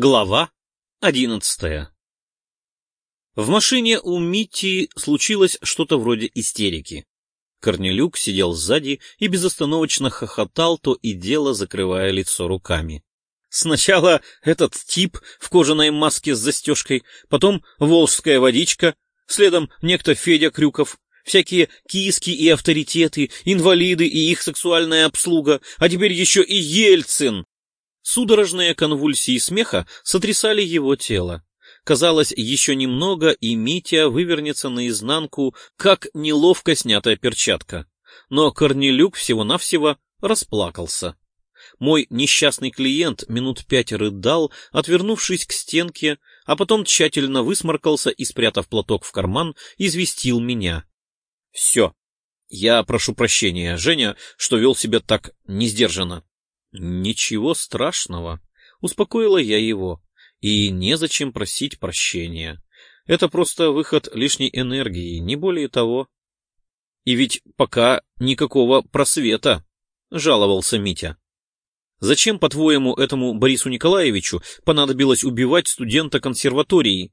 Глава одиннадцатая В машине у Мити случилось что-то вроде истерики. Корнелюк сидел сзади и безостановочно хохотал, то и дело закрывая лицо руками. Сначала этот тип в кожаной маске с застежкой, потом волжская водичка, следом некто Федя Крюков, всякие киски и авторитеты, инвалиды и их сексуальная обслуга, а теперь еще и Ельцин. Судорожные конвульсии смеха сотрясали его тело. Казалось, еще немного, и Митя вывернется наизнанку, как неловко снятая перчатка. Но Корнелюк всего-навсего расплакался. Мой несчастный клиент минут пять рыдал, отвернувшись к стенке, а потом тщательно высморкался и, спрятав платок в карман, известил меня. — Все. Я прошу прощения, Женя, что вел себя так несдержанно. Ничего страшного, успокоила я его. И незачем просить прощения. Это просто выход лишней энергии, не более того. И ведь пока никакого просвета, жаловался Митя. Зачем, по-твоему, этому Борису Николаевичу понадобилось убивать студента консерватории?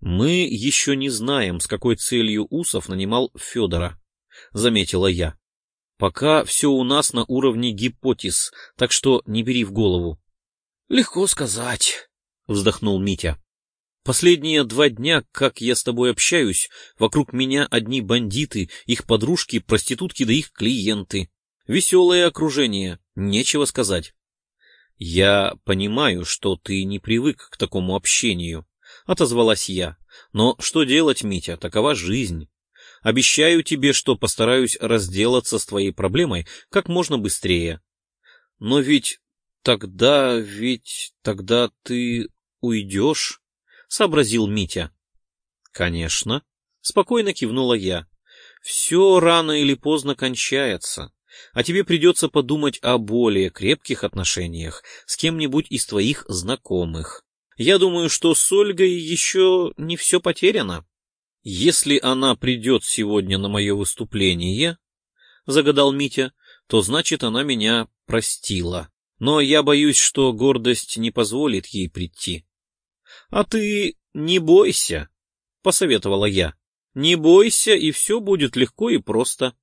Мы еще не знаем, с какой целью Усов нанимал Федора, заметила я. Пока все у нас на уровне гипотез, так что не бери в голову. — Легко сказать, — вздохнул Митя. — Последние два дня, как я с тобой общаюсь, вокруг меня одни бандиты, их подружки, проститутки да их клиенты. Веселое окружение, нечего сказать. — Я понимаю, что ты не привык к такому общению, — отозвалась я. — Но что делать, Митя, такова жизнь. Обещаю тебе, что постараюсь разделаться с твоей проблемой как можно быстрее. Но ведь тогда, ведь тогда ты уйдешь, — сообразил Митя. — Конечно, — спокойно кивнула я. — Все рано или поздно кончается, а тебе придется подумать о более крепких отношениях с кем-нибудь из твоих знакомых. Я думаю, что с Ольгой еще не все потеряно. «Если она придет сегодня на мое выступление, — загадал Митя, — то значит, она меня простила. Но я боюсь, что гордость не позволит ей прийти. — А ты не бойся, — посоветовала я. — Не бойся, и все будет легко и просто.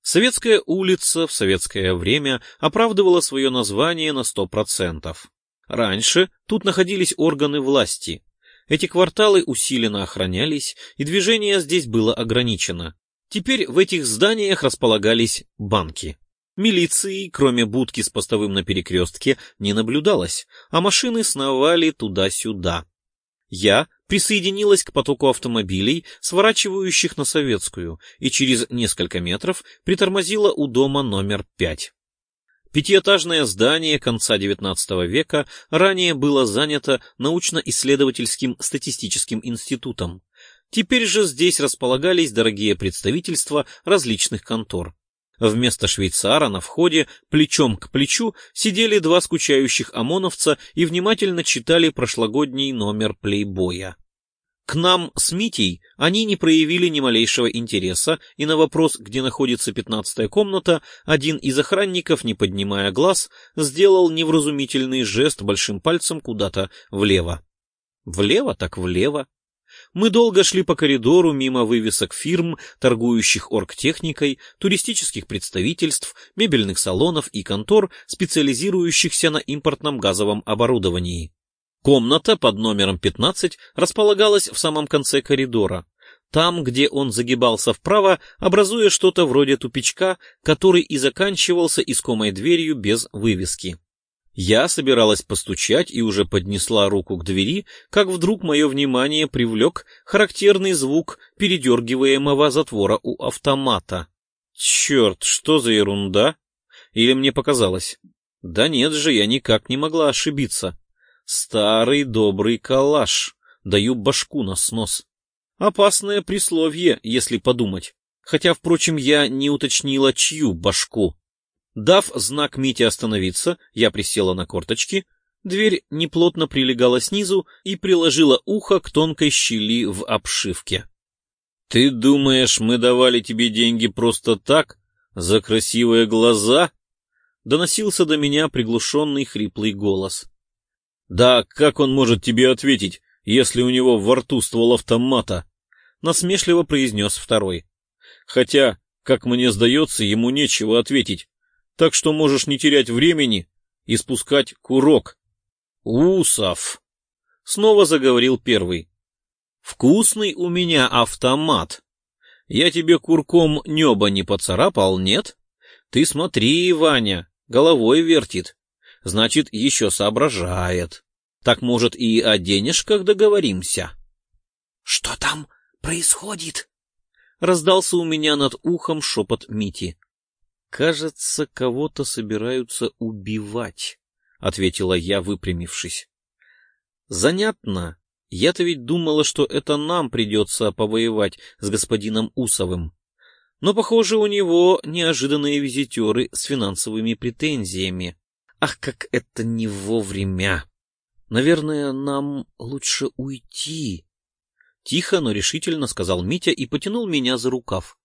Советская улица в советское время оправдывала свое название на сто процентов. Раньше тут находились органы власти, эти кварталы усиленно охранялись, и движение здесь было ограничено. Теперь в этих зданиях располагались банки. Милиции, кроме будки с постовым на перекрестке, не наблюдалось, а машины сновали туда-сюда. Я присоединилась к потоку автомобилей, сворачивающих на Советскую, и через несколько метров притормозила у дома номер пять. Пятиэтажное здание конца XIX века ранее было занято научно-исследовательским статистическим институтом. Теперь же здесь располагались дорогие представительства различных контор. Вместо швейцара на входе плечом к плечу сидели два скучающих ОМОНовца и внимательно читали прошлогодний номер плейбоя. К нам с Митей они не проявили ни малейшего интереса, и на вопрос, где находится пятнадцатая комната, один из охранников, не поднимая глаз, сделал невразумительный жест большим пальцем куда-то влево. Влево так влево. Мы долго шли по коридору мимо вывесок фирм, торгующих оргтехникой, туристических представительств, мебельных салонов и контор, специализирующихся на импортном газовом оборудовании. Комната под номером 15 располагалась в самом конце коридора, там, где он загибался вправо, образуя что-то вроде тупичка, который и заканчивался искомой дверью без вывески. Я собиралась постучать и уже поднесла руку к двери, как вдруг мое внимание привлек характерный звук передергиваемого затвора у автомата. Черт, что за ерунда? Или мне показалось? Да нет же, я никак не могла ошибиться. Старый добрый калаш. Даю башку на снос. Опасное присловие, если подумать. Хотя, впрочем, я не уточнила, чью башку. Дав знак Мите остановиться, я присела на корточки. Дверь неплотно прилегала снизу и приложила ухо к тонкой щели в обшивке. — Ты думаешь, мы давали тебе деньги просто так? За красивые глаза? — доносился до меня приглушенный хриплый голос. Да как он может тебе ответить, если у него во рту ствол автомата? Насмешливо произнес второй. Хотя, как мне сдается, ему нечего ответить, так что можешь не терять времени и спускать курок. Усов! Снова заговорил первый. Вкусный у меня автомат. Я тебе курком неба не поцарапал, нет? Ты смотри, Ваня, головой вертит. Значит, еще соображает. Так, может, и о денежках договоримся? — Что там происходит? — раздался у меня над ухом шепот Мити. — Кажется, кого-то собираются убивать, — ответила я, выпрямившись. — Занятно. Я-то ведь думала, что это нам придется повоевать с господином Усовым. Но, похоже, у него неожиданные визитеры с финансовыми претензиями. Ах, как это не вовремя! Наверное, нам лучше уйти. Тихо, но решительно сказал Митя и потянул меня за рукав.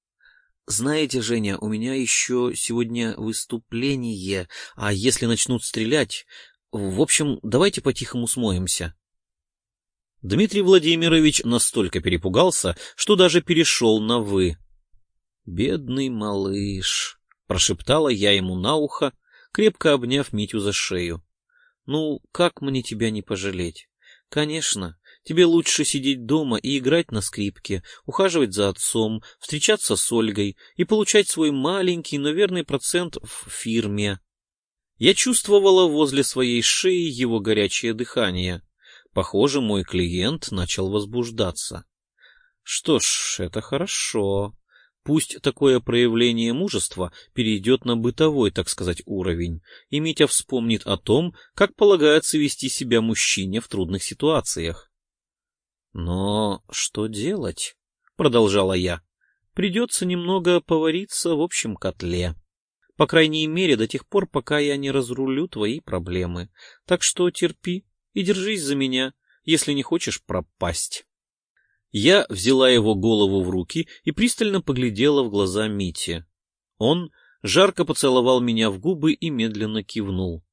Знаете, Женя, у меня еще сегодня выступление, а если начнут стрелять... В общем, давайте по-тихому смоемся. Дмитрий Владимирович настолько перепугался, что даже перешел на «вы». «Бедный малыш», — прошептала я ему на ухо, крепко обняв Митю за шею. «Ну, как мне тебя не пожалеть? Конечно, тебе лучше сидеть дома и играть на скрипке, ухаживать за отцом, встречаться с Ольгой и получать свой маленький, но верный процент в фирме». Я чувствовала возле своей шеи его горячее дыхание. Похоже, мой клиент начал возбуждаться. Что ж, это хорошо. Пусть такое проявление мужества перейдет на бытовой, так сказать, уровень, и Митя вспомнит о том, как полагается вести себя мужчине в трудных ситуациях. «Но что делать?» — продолжала я. «Придется немного повариться в общем котле. По крайней мере, до тех пор, пока я не разрулю твои проблемы. Так что терпи и держись за меня, если не хочешь пропасть». Я взяла его голову в руки и пристально поглядела в глаза Мити. Он жарко поцеловал меня в губы и медленно кивнул.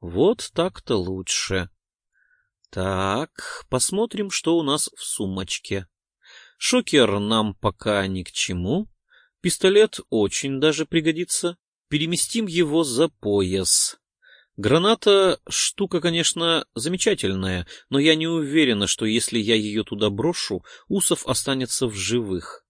Вот так-то лучше. Так, посмотрим, что у нас в сумочке. Шокер нам пока ни к чему. Пистолет очень даже пригодится. Переместим его за пояс. Граната — штука, конечно, замечательная, но я не уверена, что если я ее туда брошу, Усов останется в живых.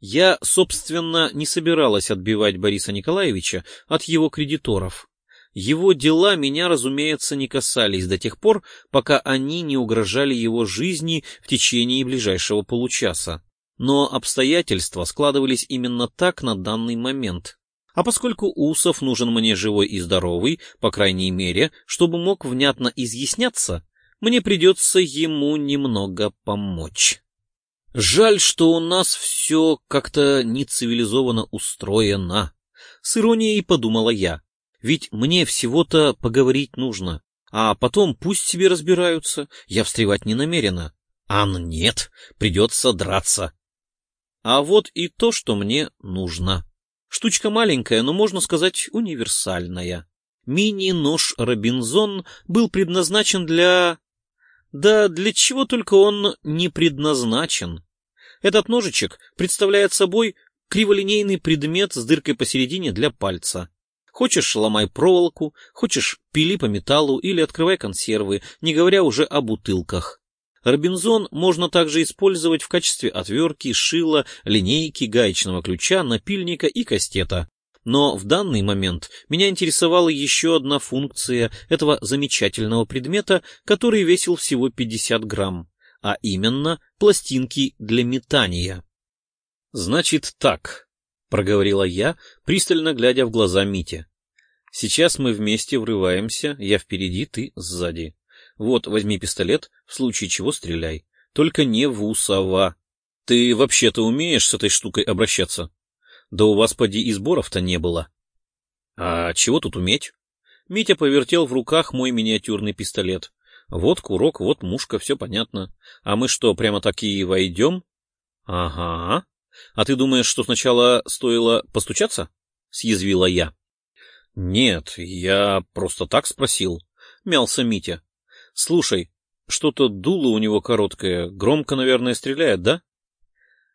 Я, собственно, не собиралась отбивать Бориса Николаевича от его кредиторов. Его дела меня, разумеется, не касались до тех пор, пока они не угрожали его жизни в течение ближайшего получаса. Но обстоятельства складывались именно так на данный момент. А поскольку Усов нужен мне живой и здоровый, по крайней мере, чтобы мог внятно изъясняться, мне придется ему немного помочь. Жаль, что у нас все как-то нецивилизованно устроено. С иронией подумала я. Ведь мне всего-то поговорить нужно. А потом пусть себе разбираются, я встревать не намерена. А нет, придется драться. А вот и то, что мне нужно. Штучка маленькая, но, можно сказать, универсальная. Мини-нож Робинзон был предназначен для... Да для чего только он не предназначен. Этот ножичек представляет собой криволинейный предмет с дыркой посередине для пальца. Хочешь, ломай проволоку, хочешь, пили по металлу или открывай консервы, не говоря уже о бутылках. Робинзон можно также использовать в качестве отвертки, шила, линейки, гаечного ключа, напильника и кастета. Но в данный момент меня интересовала еще одна функция этого замечательного предмета, который весил всего 50 грамм, а именно пластинки для метания. «Значит так», — проговорила я, пристально глядя в глаза Мите. «Сейчас мы вместе врываемся, я впереди, ты сзади. Вот, возьми пистолет, в случае чего стреляй. Только не в усова. Ты вообще-то умеешь с этой штукой обращаться? Да у вас, поди, и сборов-то не было. А чего тут уметь? Митя повертел в руках мой миниатюрный пистолет. Вот курок, вот мушка, все понятно. А мы что, прямо такие войдем? Ага. А ты думаешь, что сначала стоило постучаться? Съязвила я. Нет, я просто так спросил. Мялся Митя. Слушай, что-то дуло у него короткое, громко, наверное, стреляет, да?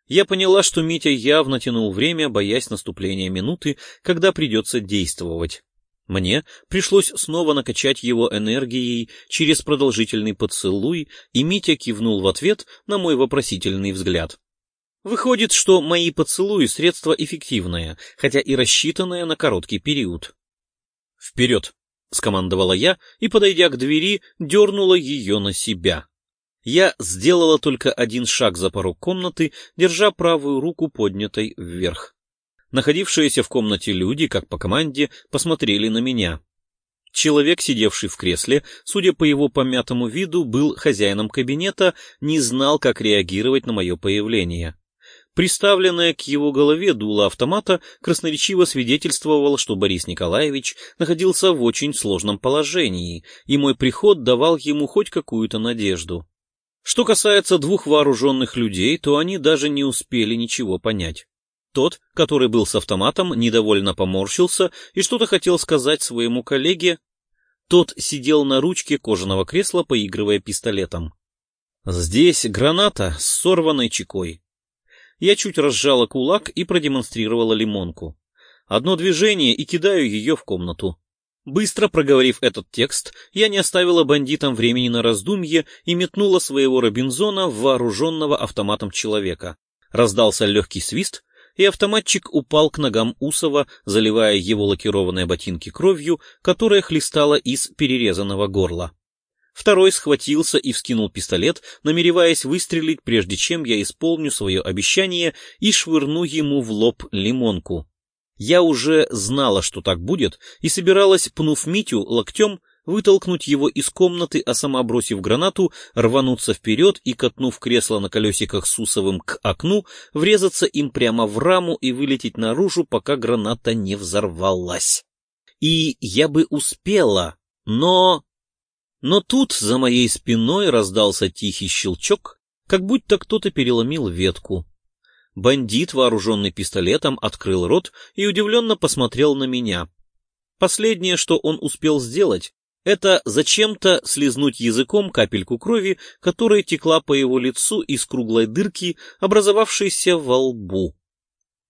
Я поняла, что Митя явно тянул время, боясь наступления минуты, когда придется действовать. Мне пришлось снова накачать его энергией через продолжительный поцелуй, и Митя кивнул в ответ на мой вопросительный взгляд. Выходит, что мои поцелуи — средство эффективное, хотя и рассчитанное на короткий период. «Вперед!» — скомандовала я и, подойдя к двери, дернула ее на себя. Я сделала только один шаг за порог комнаты, держа правую руку поднятой вверх. Находившиеся в комнате люди, как по команде, посмотрели на меня. Человек, сидевший в кресле, судя по его помятому виду, был хозяином кабинета, не знал, как реагировать на мое появление. Приставленное к его голове дуло автомата красноречиво свидетельствовало, что Борис Николаевич находился в очень сложном положении, и мой приход давал ему хоть какую-то надежду. Что касается двух вооруженных людей, то они даже не успели ничего понять. Тот, который был с автоматом, недовольно поморщился и что-то хотел сказать своему коллеге. Тот сидел на ручке кожаного кресла, поигрывая пистолетом. Здесь граната с сорванной чекой. Я чуть разжала кулак и продемонстрировала лимонку. Одно движение и кидаю ее в комнату. Быстро проговорив этот текст, я не оставила бандитам времени на раздумье и метнула своего Робинзона в вооруженного автоматом человека. Раздался легкий свист, и автоматчик упал к ногам Усова, заливая его лакированные ботинки кровью, которая хлестала из перерезанного горла. Второй схватился и вскинул пистолет, намереваясь выстрелить, прежде чем я исполню свое обещание и швырну ему в лоб лимонку. Я уже знала, что так будет, и собиралась, пнув Митю локтем, вытолкнуть его из комнаты, а сама, бросив гранату, рвануться вперед и, катнув кресло на колесиках Сусовым к окну, врезаться им прямо в раму и вылететь наружу, пока граната не взорвалась. И я бы успела, но... Но тут за моей спиной раздался тихий щелчок, как будто кто-то переломил ветку. Бандит, вооруженный пистолетом, открыл рот и удивленно посмотрел на меня. Последнее, что он успел сделать, это зачем-то слезнуть языком капельку крови, которая текла по его лицу из круглой дырки, образовавшейся во лбу.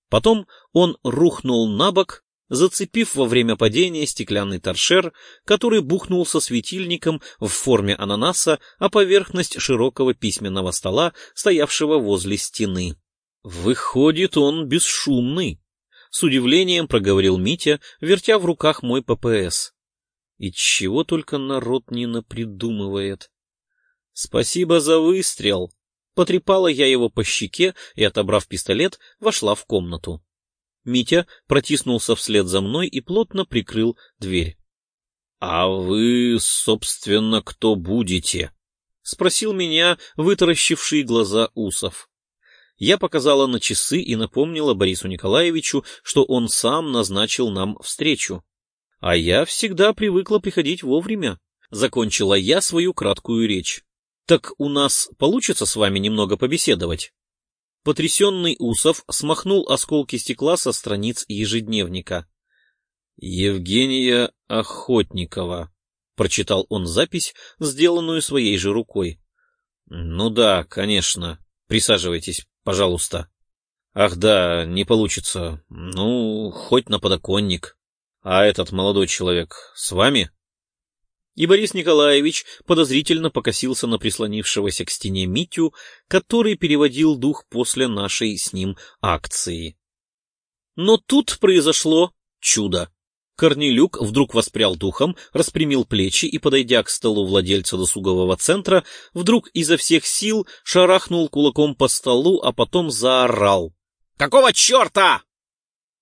Потом он рухнул на бок, зацепив во время падения стеклянный торшер, который бухнулся светильником в форме ананаса о поверхность широкого письменного стола, стоявшего возле стены. Выходит, он бесшумный, — с удивлением проговорил Митя, вертя в руках мой ППС. И чего только народ не напридумывает. Спасибо за выстрел. Потрепала я его по щеке и, отобрав пистолет, вошла в комнату. Митя протиснулся вслед за мной и плотно прикрыл дверь. — А вы, собственно, кто будете? — спросил меня вытаращивший глаза Усов. Я показала на часы и напомнила Борису Николаевичу, что он сам назначил нам встречу. А я всегда привыкла приходить вовремя. Закончила я свою краткую речь. Так у нас получится с вами немного побеседовать? Потрясенный Усов смахнул осколки стекла со страниц ежедневника. «Евгения Охотникова», — прочитал он запись, сделанную своей же рукой. «Ну да, конечно. Присаживайтесь, пожалуйста». «Ах да, не получится. Ну, хоть на подоконник». А этот молодой человек с вами? И Борис Николаевич подозрительно покосился на прислонившегося к стене Митю, который переводил дух после нашей с ним акции. Но тут произошло чудо. Корнелюк вдруг воспрял духом, распрямил плечи и, подойдя к столу владельца досугового центра, вдруг изо всех сил шарахнул кулаком по столу, а потом заорал. «Какого черта?»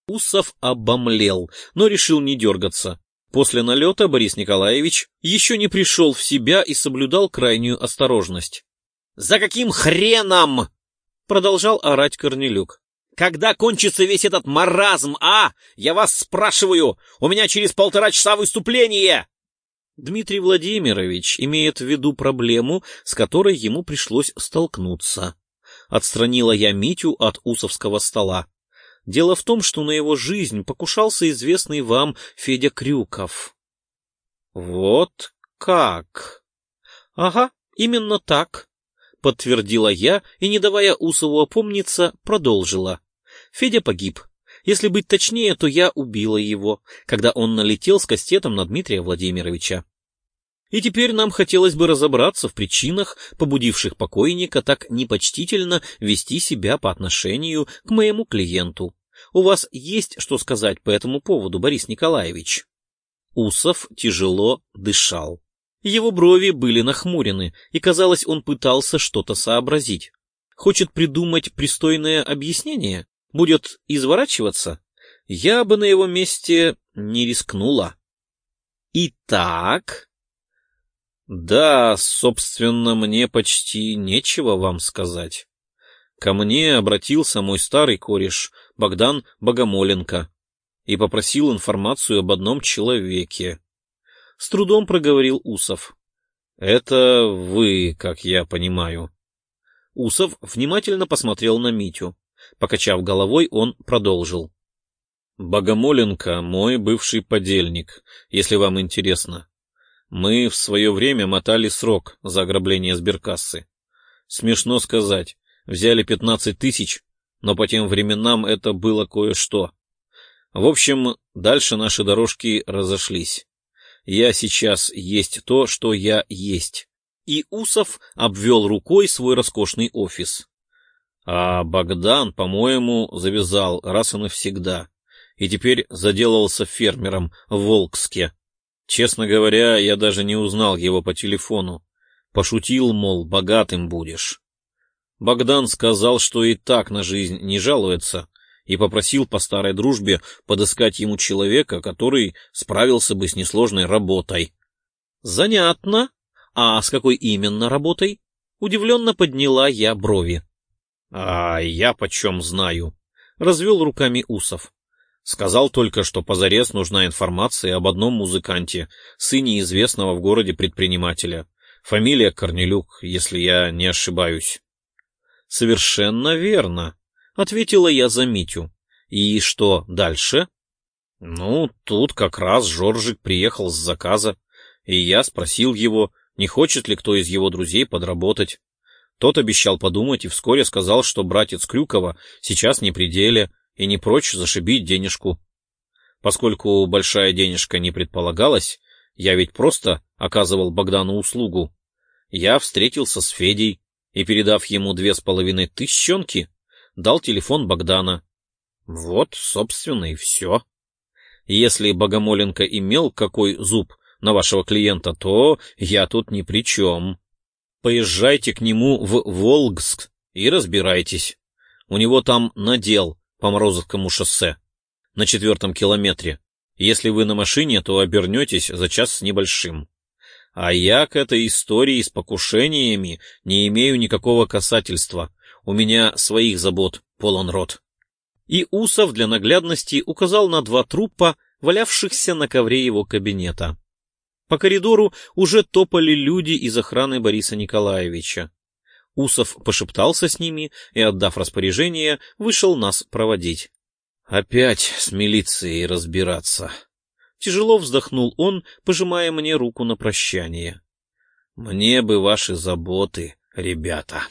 Усов обомлел, но решил не дергаться. После налета Борис Николаевич еще не пришел в себя и соблюдал крайнюю осторожность. «За каким хреном?» — продолжал орать Корнелюк. «Когда кончится весь этот маразм, а? Я вас спрашиваю! У меня через полтора часа выступление!» Дмитрий Владимирович имеет в виду проблему, с которой ему пришлось столкнуться. Отстранила я Митю от усовского стола. Дело в том, что на его жизнь покушался известный вам Федя Крюков. Вот как? Ага, именно так, подтвердила я и, не давая Усову опомниться, продолжила. Федя погиб. Если быть точнее, то я убила его, когда он налетел с кастетом на Дмитрия Владимировича. И теперь нам хотелось бы разобраться в причинах, побудивших покойника так непочтительно вести себя по отношению к моему клиенту. У вас есть что сказать по этому поводу, Борис Николаевич? Усов тяжело дышал. Его брови были нахмурены, и, казалось, он пытался что-то сообразить. Хочет придумать пристойное объяснение? Будет изворачиваться? Я бы на его месте не рискнула. Итак... Да, собственно, мне почти нечего вам сказать. Ко мне обратился мой старый кореш, Богдан Богомоленко, и попросил информацию об одном человеке. С трудом проговорил Усов. Это вы, как я понимаю. Усов внимательно посмотрел на Митю. Покачав головой, он продолжил. Богомоленко — мой бывший подельник, если вам интересно. Мы в свое время мотали срок за ограбление сберкассы. Смешно сказать, взяли пятнадцать тысяч, но по тем временам это было кое-что. В общем, дальше наши дорожки разошлись. Я сейчас есть то, что я есть. И Усов обвел рукой свой роскошный офис. А Богдан, по-моему, завязал раз и навсегда. И теперь заделался фермером в Волкске. Честно говоря, я даже не узнал его по телефону. Пошутил, мол, богатым будешь. Богдан сказал, что и так на жизнь не жалуется, и попросил по старой дружбе подыскать ему человека, который справился бы с несложной работой. Занятно. А с какой именно работой? Удивленно подняла я брови. А я почем знаю? Развел руками Усов. Сказал только, что позарез нужна информация об одном музыканте, сыне известного в городе предпринимателя. Фамилия Корнелюк, если я не ошибаюсь. — Совершенно верно, — ответила я за Митю. — И что дальше? — Ну, тут как раз Жоржик приехал с заказа, и я спросил его, не хочет ли кто из его друзей подработать. Тот обещал подумать и вскоре сказал, что братец Крюкова сейчас не при деле, и не прочь зашибить денежку. Поскольку большая денежка не предполагалась, я ведь просто оказывал Богдану услугу. Я встретился с Федей и, передав ему две с половиной тысячонки, дал телефон Богдана. Вот, собственно, и все. Если Богомоленко имел какой зуб на вашего клиента, то я тут ни при чем. Поезжайте к нему в Волгск и разбирайтесь. У него там надел по Морозовскому шоссе на четвертом километре. Если вы на машине, то обернетесь за час с небольшим. А я к этой истории с покушениями не имею никакого касательства. У меня своих забот полон рот. И Усов для наглядности указал на два трупа, валявшихся на ковре его кабинета. По коридору уже топали люди из охраны Бориса Николаевича. Усов пошептался с ними и, отдав распоряжение, вышел нас проводить. Опять с милицией разбираться. Тяжело вздохнул он, пожимая мне руку на прощание. Мне бы ваши заботы, ребята.